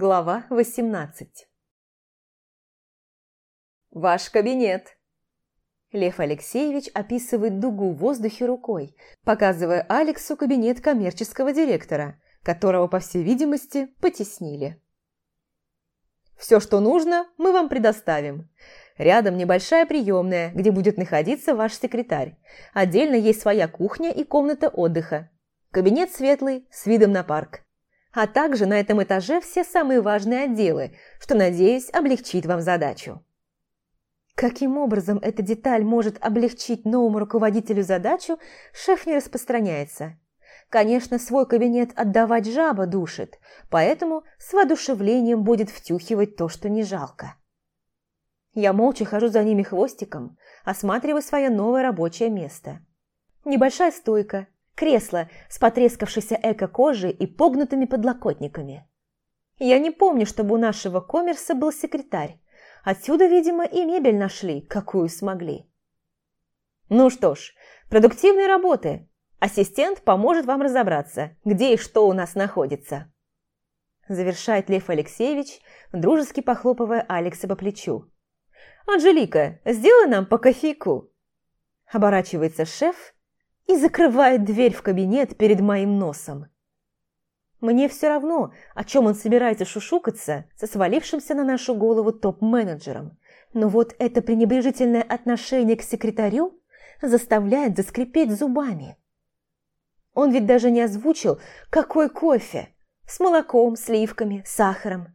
Глава 18 «Ваш кабинет!» Лев Алексеевич описывает дугу в воздухе рукой, показывая Алексу кабинет коммерческого директора, которого, по всей видимости, потеснили. «Все, что нужно, мы вам предоставим. Рядом небольшая приемная, где будет находиться ваш секретарь. Отдельно есть своя кухня и комната отдыха. Кабинет светлый, с видом на парк а также на этом этаже все самые важные отделы, что, надеюсь, облегчит вам задачу. Каким образом эта деталь может облегчить новому руководителю задачу, шеф не распространяется. Конечно, свой кабинет отдавать жаба душит, поэтому с воодушевлением будет втюхивать то, что не жалко. Я молча хожу за ними хвостиком, осматривая свое новое рабочее место. Небольшая стойка, кресло с потрескавшейся эко-кожей и погнутыми подлокотниками. Я не помню, чтобы у нашего коммерса был секретарь. Отсюда, видимо, и мебель нашли, какую смогли. Ну что ж, продуктивной работы. Ассистент поможет вам разобраться, где и что у нас находится. Завершает Лев Алексеевич, дружески похлопывая Алекса по плечу. «Анжелика, сделай нам по кофейку!» Оборачивается шеф и закрывает дверь в кабинет перед моим носом. Мне все равно, о чем он собирается шушукаться со свалившимся на нашу голову топ-менеджером, но вот это пренебрежительное отношение к секретарю заставляет заскрипеть зубами. Он ведь даже не озвучил, какой кофе, с молоком, сливками, сахаром.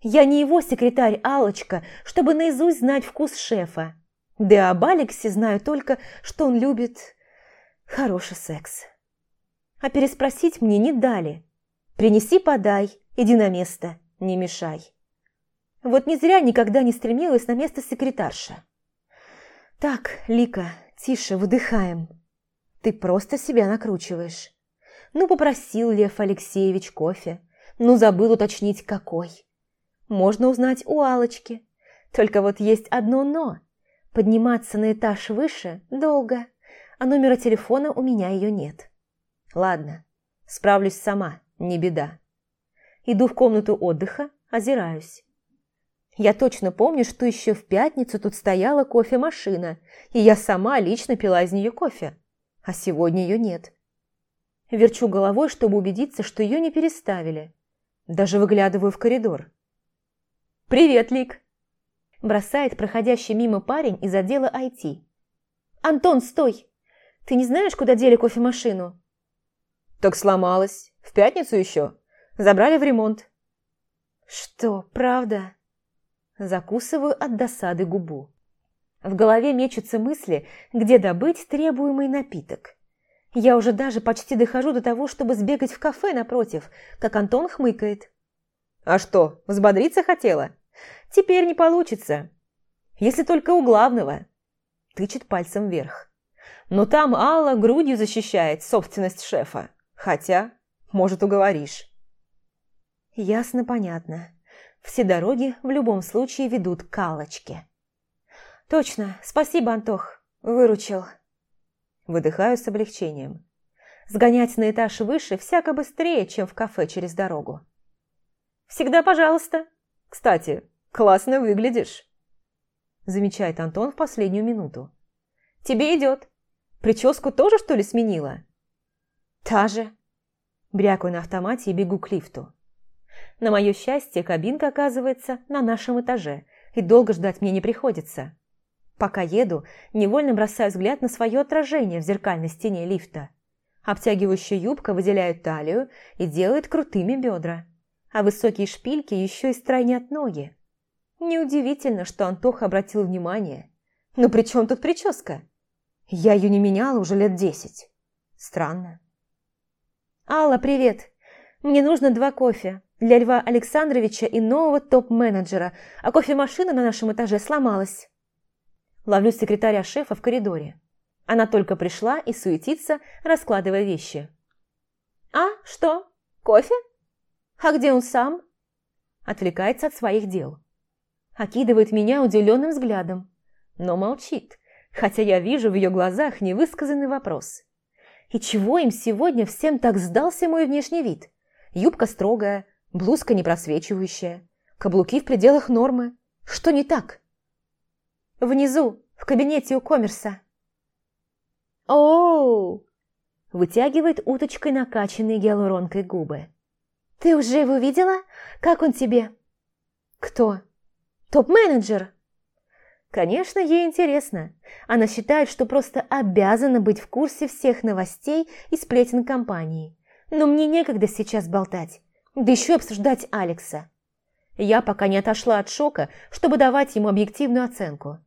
Я не его секретарь алочка чтобы наизусть знать вкус шефа. Да об Алексе знаю только, что он любит Хороший секс. А переспросить мне не дали. Принеси, подай, иди на место, не мешай. Вот не зря никогда не стремилась на место секретарша. Так, Лика, тише, выдыхаем. Ты просто себя накручиваешь. Ну, попросил Лев Алексеевич кофе. Ну, забыл уточнить, какой. Можно узнать у Алочки. Только вот есть одно «но». Подниматься на этаж выше долго а номера телефона у меня ее нет. Ладно, справлюсь сама, не беда. Иду в комнату отдыха, озираюсь. Я точно помню, что еще в пятницу тут стояла кофемашина, и я сама лично пила из нее кофе, а сегодня ее нет. Верчу головой, чтобы убедиться, что ее не переставили. Даже выглядываю в коридор. «Привет, Лик!» Бросает проходящий мимо парень из отдела IT. «Антон, стой! Ты не знаешь, куда дели кофемашину?» «Так сломалась. В пятницу еще. Забрали в ремонт». «Что, правда?» Закусываю от досады губу. В голове мечутся мысли, где добыть требуемый напиток. Я уже даже почти дохожу до того, чтобы сбегать в кафе напротив, как Антон хмыкает. «А что, взбодриться хотела? Теперь не получится. Если только у главного». Тычет пальцем вверх. Но там Алла грудью защищает собственность шефа. Хотя, может, уговоришь. Ясно, понятно. Все дороги в любом случае ведут к Аллочке. Точно, спасибо, Антох, выручил. Выдыхаю с облегчением. Сгонять на этаж выше всяко быстрее, чем в кафе через дорогу. Всегда пожалуйста. Кстати, классно выглядишь. Замечает Антон в последнюю минуту. Тебе идет. Прическу тоже, что ли, сменила?» «Та же». Брякаю на автомате и бегу к лифту. На мое счастье, кабинка оказывается на нашем этаже, и долго ждать мне не приходится. Пока еду, невольно бросаю взгляд на свое отражение в зеркальной стене лифта. Обтягивающая юбка выделяет талию и делает крутыми бедра, а высокие шпильки еще и стройнят ноги. Неудивительно, что Антох обратил внимание. Но при чем тут прическа? Я ее не меняла уже лет десять. Странно. «Алла, привет! Мне нужно два кофе для Льва Александровича и нового топ-менеджера, а кофемашина на нашем этаже сломалась». Ловлю секретаря шефа в коридоре. Она только пришла и суетится, раскладывая вещи. «А, что? Кофе? А где он сам?» Отвлекается от своих дел. Окидывает меня удивленным взглядом, но молчит хотя я вижу в ее глазах невысказанный вопрос. И чего им сегодня всем так сдался мой внешний вид? Юбка строгая, Блузка не просвечивающая, каблуки в пределах нормы. Что не так? Внизу, в кабинете у коммерса. Оу! Вытягивает уточкой накачанные гиалуронкой губы. Ты уже его видела? Как он тебе? Кто? Топ-менеджер? Конечно, ей интересно. Она считает, что просто обязана быть в курсе всех новостей и сплетен компании. Но мне некогда сейчас болтать, да еще обсуждать Алекса. Я пока не отошла от шока, чтобы давать ему объективную оценку.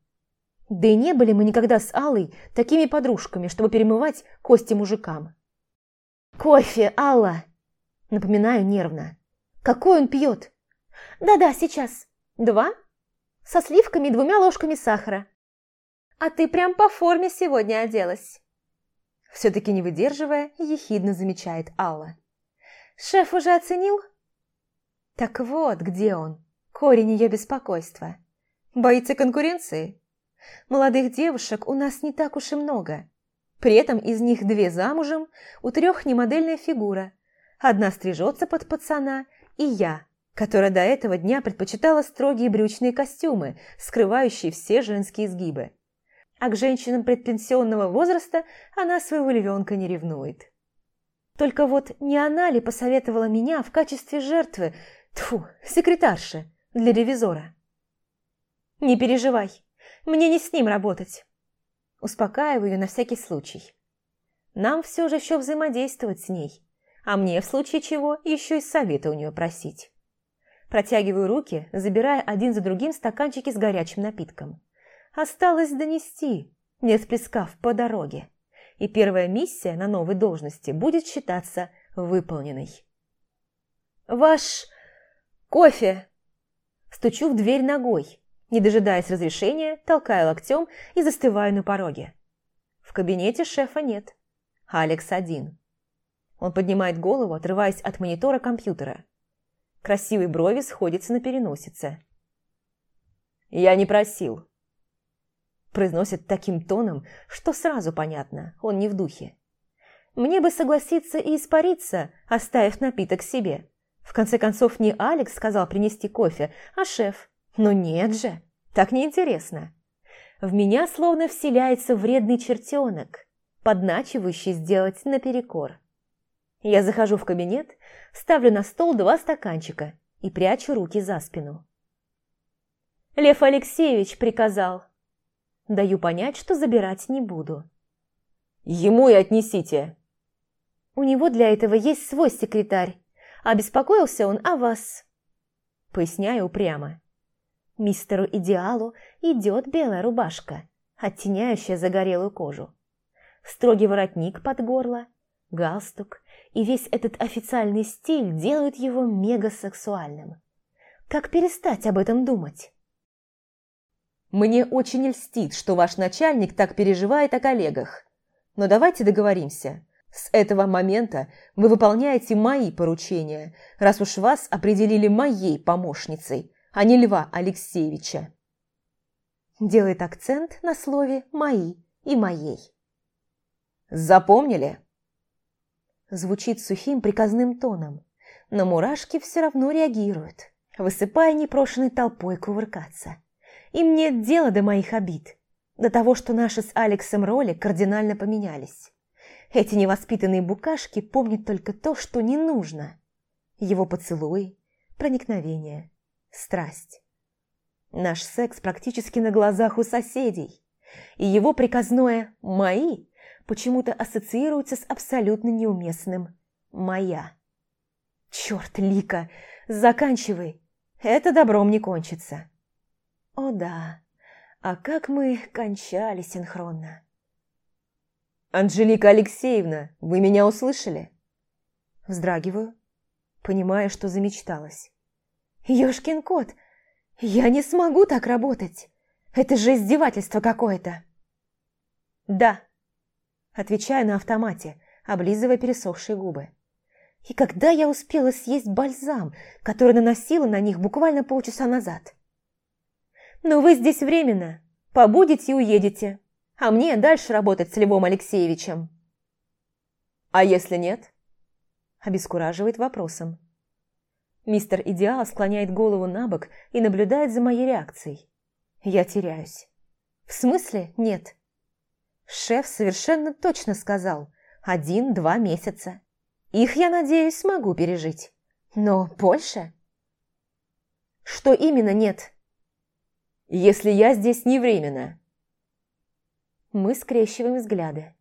Да и не были мы никогда с Аллой такими подружками, чтобы перемывать кости мужикам. «Кофе, Алла!» Напоминаю нервно. «Какой он пьет?» «Да-да, сейчас. Два?» Со сливками и двумя ложками сахара. А ты прям по форме сегодня оделась. Все-таки не выдерживая, ехидно замечает Алла. Шеф уже оценил? Так вот, где он, корень ее беспокойства. Боится конкуренции? Молодых девушек у нас не так уж и много. При этом из них две замужем, у трех немодельная фигура. Одна стрижется под пацана, и я, которая до этого дня предпочитала строгие брючные костюмы, скрывающие все женские изгибы. А к женщинам предпенсионного возраста она своего львенка не ревнует. Только вот не она ли посоветовала меня в качестве жертвы, тфу, секретарши, для ревизора? «Не переживай, мне не с ним работать». Успокаиваю ее на всякий случай. Нам все же еще взаимодействовать с ней, а мне в случае чего еще и совета у нее просить. Протягиваю руки, забирая один за другим стаканчики с горячим напитком. Осталось донести, не сплескав по дороге. И первая миссия на новой должности будет считаться выполненной. «Ваш кофе!» Стучу в дверь ногой, не дожидаясь разрешения, толкаю локтем и застываю на пороге. В кабинете шефа нет. Алекс один. Он поднимает голову, отрываясь от монитора компьютера. Красивые брови сходятся на переносице. «Я не просил», – произносит таким тоном, что сразу понятно, он не в духе. Мне бы согласиться и испариться, оставив напиток себе. В конце концов, не Алекс сказал принести кофе, а шеф. Но нет же, так неинтересно. В меня словно вселяется вредный чертенок, подначивающий сделать наперекор. Я захожу в кабинет, ставлю на стол два стаканчика и прячу руки за спину. Лев Алексеевич приказал. Даю понять, что забирать не буду. Ему и отнесите. У него для этого есть свой секретарь. А беспокоился он о вас. Поясняю упрямо. Мистеру Идеалу идет белая рубашка, оттеняющая загорелую кожу. Строгий воротник под горло, галстук, и весь этот официальный стиль делают его мегасексуальным. Как перестать об этом думать? Мне очень льстит, что ваш начальник так переживает о коллегах. Но давайте договоримся. С этого момента вы выполняете мои поручения, раз уж вас определили моей помощницей, а не Льва Алексеевича. Делает акцент на слове «мои» и «моей». Запомнили? Звучит сухим приказным тоном, но мурашки все равно реагируют, высыпая непрошенной толпой кувыркаться. Им нет дела до моих обид, до того, что наши с Алексом роли кардинально поменялись. Эти невоспитанные букашки помнят только то, что не нужно. Его поцелуй, проникновение, страсть. Наш секс практически на глазах у соседей, и его приказное «мои» почему-то ассоциируется с абсолютно неуместным «моя». Черт, Лика, заканчивай, это добром не кончится. О да, а как мы кончали синхронно. «Анжелика Алексеевна, вы меня услышали?» Вздрагиваю, понимая, что замечталась. «Ёшкин кот, я не смогу так работать. Это же издевательство какое-то». «Да», отвечая на автомате, облизывая пересохшие губы. И когда я успела съесть бальзам, который наносила на них буквально полчаса назад? «Но вы здесь временно. Побудете и уедете. А мне дальше работать с Львом Алексеевичем». «А если нет?» Обескураживает вопросом. Мистер Идеал склоняет голову на бок и наблюдает за моей реакцией. Я теряюсь. В смысле нет? Шеф совершенно точно сказал. Один-два месяца. Их, я надеюсь, смогу пережить. Но больше? Что именно нет? Если я здесь не временно. Мы скрещиваем взгляды.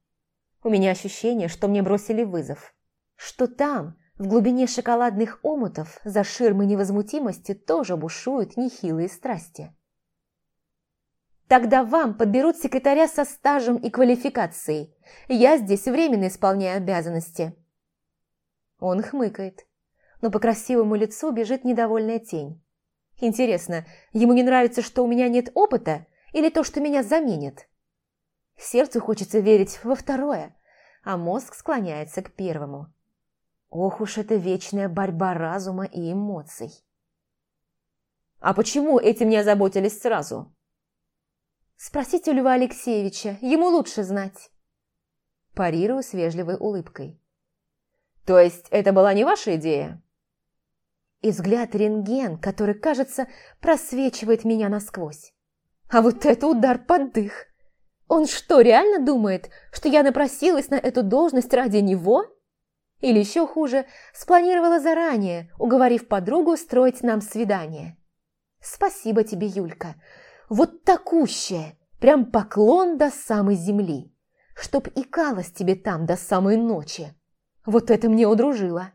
У меня ощущение, что мне бросили вызов. Что там, в глубине шоколадных омутов, за ширмой невозмутимости, тоже бушуют нехилые страсти. Тогда вам подберут секретаря со стажем и квалификацией. Я здесь временно исполняю обязанности. Он хмыкает, но по красивому лицу бежит недовольная тень. Интересно, ему не нравится, что у меня нет опыта, или то, что меня заменят? Сердцу хочется верить во второе, а мозг склоняется к первому. Ох уж эта вечная борьба разума и эмоций. «А почему этим не озаботились сразу?» «Спросите у Льва Алексеевича, ему лучше знать». Парирую с вежливой улыбкой. «То есть это была не ваша идея?» И взгляд рентген, который, кажется, просвечивает меня насквозь. А вот это удар под дых! Он что, реально думает, что я напросилась на эту должность ради него? Или еще хуже, спланировала заранее, уговорив подругу строить нам свидание? Спасибо тебе, Юлька. Вот такущее, прям поклон до самой земли. Чтоб икалась тебе там до самой ночи. Вот это мне удружило.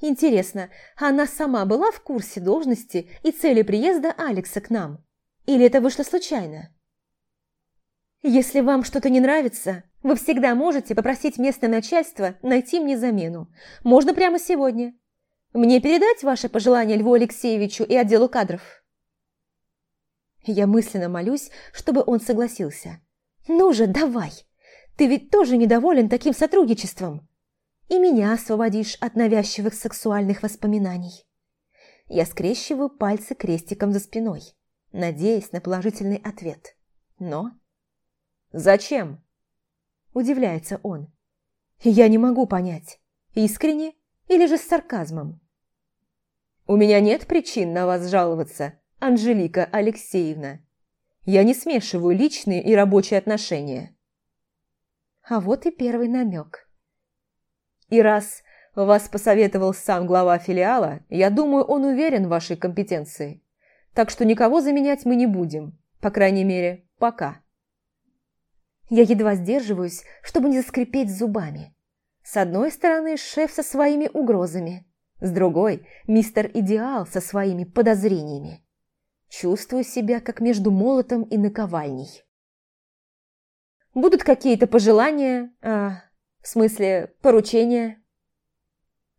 Интересно, она сама была в курсе должности и цели приезда Алекса к нам? Или это вышло случайно? Если вам что-то не нравится, вы всегда можете попросить местное начальство найти мне замену. Можно прямо сегодня. Мне передать ваше пожелание Льву Алексеевичу и отделу кадров? Я мысленно молюсь, чтобы он согласился. Ну же, давай! Ты ведь тоже недоволен таким сотрудничеством и меня освободишь от навязчивых сексуальных воспоминаний. Я скрещиваю пальцы крестиком за спиной, надеясь на положительный ответ. Но... «Зачем?» – удивляется он. Я не могу понять, искренне или же с сарказмом. «У меня нет причин на вас жаловаться, Анжелика Алексеевна. Я не смешиваю личные и рабочие отношения». А вот и первый намек. И раз вас посоветовал сам глава филиала, я думаю, он уверен в вашей компетенции. Так что никого заменять мы не будем. По крайней мере, пока. Я едва сдерживаюсь, чтобы не заскрипеть зубами. С одной стороны, шеф со своими угрозами. С другой, мистер Идеал со своими подозрениями. Чувствую себя, как между молотом и наковальней. Будут какие-то пожелания, а, в смысле, поручения.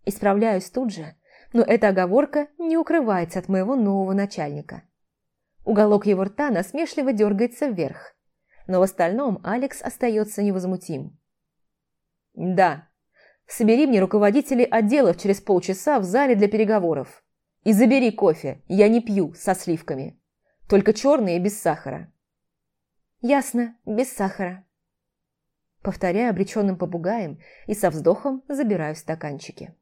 Исправляюсь тут же, но эта оговорка не укрывается от моего нового начальника. Уголок его рта насмешливо дергается вверх, но в остальном Алекс остается невозмутим. «Да, собери мне руководителей отделов через полчаса в зале для переговоров. И забери кофе, я не пью, со сливками. Только черный и без сахара». «Ясно, без сахара», Повторяю обреченным попугаем и со вздохом забираю стаканчики.